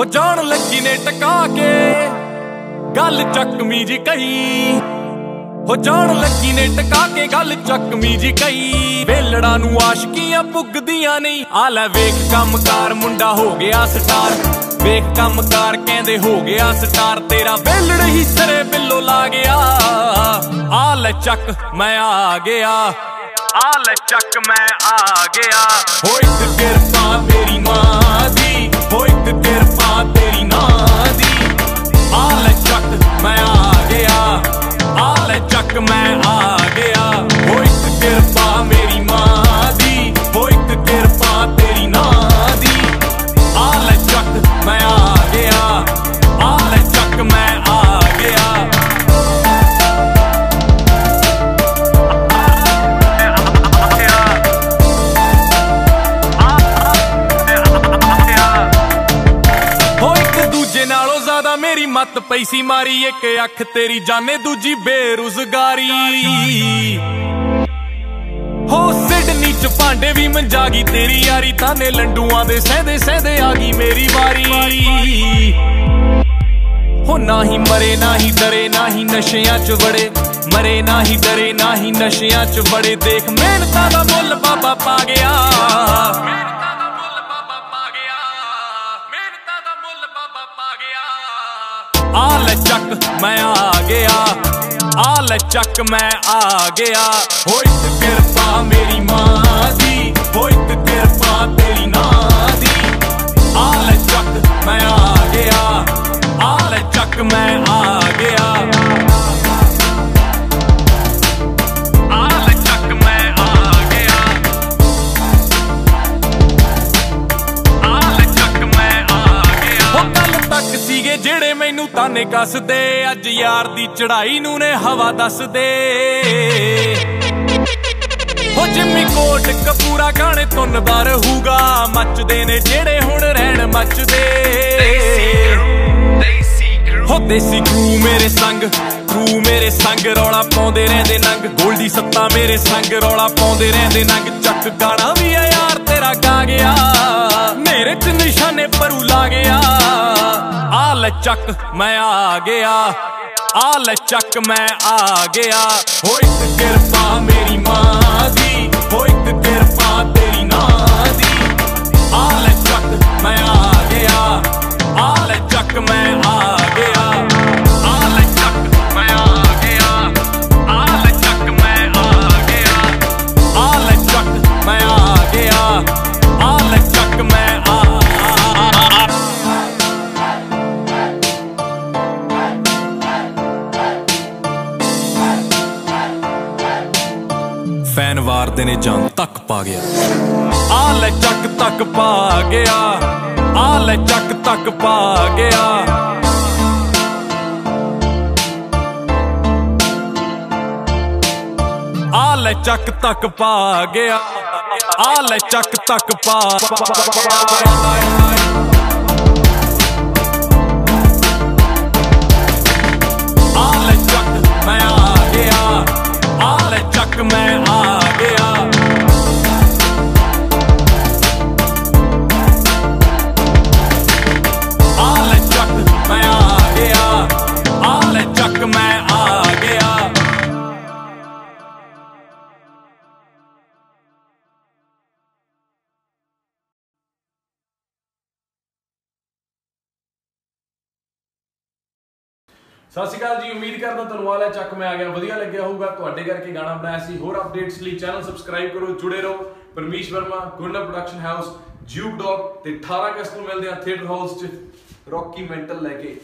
ਹੋ ਜਾਣ ਲੱਗੀ ਨੇ ਟਕਾ ਕੇ। ਗੱਲ ਚੱਕਮੀ ਜੀ ਕਹੀ। ਹੋ ਜਾਣ ਲੱਗੀ ਨੇ ਟਕਾ ਕੇ, ਗੱਲ ਚੱਕਮੀ ਜੀ ਕਈ ਵੇਲੜਾ ਨੂੰ ਆਸ਼ਕੀਆਂ ਪੁੱਗਦੀਆਂ ਨਹੀਂ। ਆ ਲੈ ਵੇਖ ਕੰਮਕਾਰ, ਮੁੰਡਾ ਹੋ ਗਿਆ ਸਟਾਰ। ਵੇਖ ਕੰਮਕਾਰ, ਕਹਿੰਦੇ ਹੋ ਗਿਆ ਸਟਾਰ। ਤੇਰਾ ਵੇਲੜ ਹੀ ਸਰੇ ਬਿੱਲੋ ਲਾ ਗਿਆ। ਆ ਲੈ ਚੱਕ, ਮੈਂ ਆ ਗਿਆ। ਆ ਲੈ ਚੱਕ, ਮੈਂ ਆ ਗਿਆ। ਹੋ ਇੱਕ ਕਿਰਪਾ ਮੇਰੀ ਮਾਂ ਮੱਤ ਪਈ ਸੀ ਮਾਰੀ, ਇੱਕ ਅੱਖ ਤੇਰੀ ਜਾਣੇ, ਦੂਜੀ ਬੇਰੁਜ਼ਗਾਰੀ। ਹੋ ਸਿਡਨੀ ਚ ਭਾਂਡੇ ਵੀ ਮੰਜਾ ਤੇਰੀ ਯਾਰੀ, ਤਾਨੇ ਲੰਡੂਆਂ ਦੇ ਸਹਦੇ ਸਹਦੇ ਆ ਗਈ ਮੇਰੀ ਵਾਰੀ। ਹੋ ਨਾਹੀ ਮਰੇ ਨਾ ਹੀ ਡਰੇ ਨਾ ਹੀ ਨਸ਼ਿਆਂ ਚ ਵੜੇ। ਮਰੇ ਨਾ ਹੀ ਡਰੇ ਨਾ ਹੀ ਨਸ਼ਿਆਂ ਚ ਵੜੇ। ਦੇਖ ਮਿਹਨਤਾਂ ਦਾ ਮੁੱਲ ਬਾਬਾ ਪਾ ਗਿਆ। ਮਿਹਨਤਾਂ ਦਾ ਮੁੱਲ ਬਾਬਾ ਪਾ ਗਿਆ। ਮੈਂ ਆ ਗਿਆ। ਆ ਲੈ ਚੱਕ ਮੈਂ ਆ ਗਿਆ। ਹੋ ਕਿਰਪਾ ਮੇਰੀ ਮਾਂ ਸੀਗੇ ਜਿਹੜੇ ਮੈਨੂੰ ਤਾਨੇ ਕੱਸਦੇ, ਅੱਜ ਯਾਰ ਦੀ ਚੜਾਈ ਨੂੰ ਨੇ ਹਵਾ ਦੱਸਦੇ। ਹੋ ਜਿੰਮੀ ਕੋਟ, ਕਪੂਰਾ ਗਾਣੇ ਤੁੰਨਦਾ ਰਹੂਗਾ ਮੱਚਦੇ ਨੇ ਜਿਹੜੇ ਹੁਣ ਰਹਿਣ ਮੱਚਦੇ। ਹੋ ਦੇਸੀ ਕਰੂ ਮੇਰੇ ਸੰਗ ਕਰੂ ਮੇਰੇ ਸੰਗ, ਰੌਲਾ ਪਾਉਂਦੇ ਰਹਿੰਦੇ ਨੰਗ। ਗੋਲਡੀ ਸੱਤਾ ਮੇਰੇ ਸੰਗ, ਰੌਲਾ ਪਾਉਂਦੇ ਰਹਿੰਦੇ ਨੰਗ। ਚੱਕ ਗਾਣਾ ਵੀ ਆ ਨਿਸ਼ਾਨੇ ਪਰੂ ਲਾ ਗਿਆ। ਆ ਲੈ ਚੱਕ ਮੈਂ ਆ ਗਿਆ। ਆ ਲੈ ਚੱਕ ਮੈਂ ਆ ਗਿਆ। ਹੋ ਇੱਕ ਕਿਰਪਾ ਮੇਰੀ ਮਾਂ ਦੀ, ਹੋ ਇੱਕ ਕਿਰਪਾ ਤੇਰੀ ਨਾਂ ਫੈਨ ਵਾਰਦੇ ਨੇ ਜਾਨ ਤੱਕ ਪਾ ਗਿਆ। ਆ ਲੈ ਚੱਕ ਤੱਕ ਪਾ ਗਿਆ ਆ ਲੈ ਚੱਕ ਤੱਕ ਪਾ ਗਿਆ। ਆ ਲੈ ਚੱਕ ਤੱਕ ਪਾ ਗਿਆ ਆ ਲੈ ਚੱਕ ਤੱਕ ਪਾ ਸਤਿ ਸ਼੍ਰੀ ਅਕਾਲ ਜੀ, ਉਮੀਦ ਕਰਦਾ ਤੁਹਾਨੂੰ ਵਾਲਾ ਚੱਕ ਮੈਂ ਆ ਗਿਆ, ਵਧੀਆ ਲੱਗਿਆ ਹੋਊਗਾ। ਤੁਹਾਡੇ ਕਰਕੇ ਗਾਣਾ ਬਣਾਇਆ ਸੀ, ਹੋਰ ਅਪਡੇਟਸ ਲਈ ਚੈਨਲ ਸਬਸਕ੍ਰਾਈਬ ਕਰੋ, ਜੁੜੇ ਰਹੋ। ਪਰਮੇਸ਼ ਵਰਮਾ ਗੁੰਡਾ ਪ੍ਰੋਡਕਸ਼ਨ ਹਾਊਸ ਜਿਊਬ ਡੌਗ ਤੇ 18 ਅਗਸਤ ਨੂੰ ਮਿਲਦੇ ਆ ਥੀਏਟਰ ਹਾਲਸ 'ਚ। ਰੌਕੀ ਮੈਂਟਲ ਲੈ ਕੇ।